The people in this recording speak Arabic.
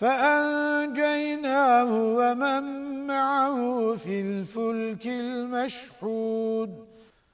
فأنجيناه ومن معه في الفلك المشحود.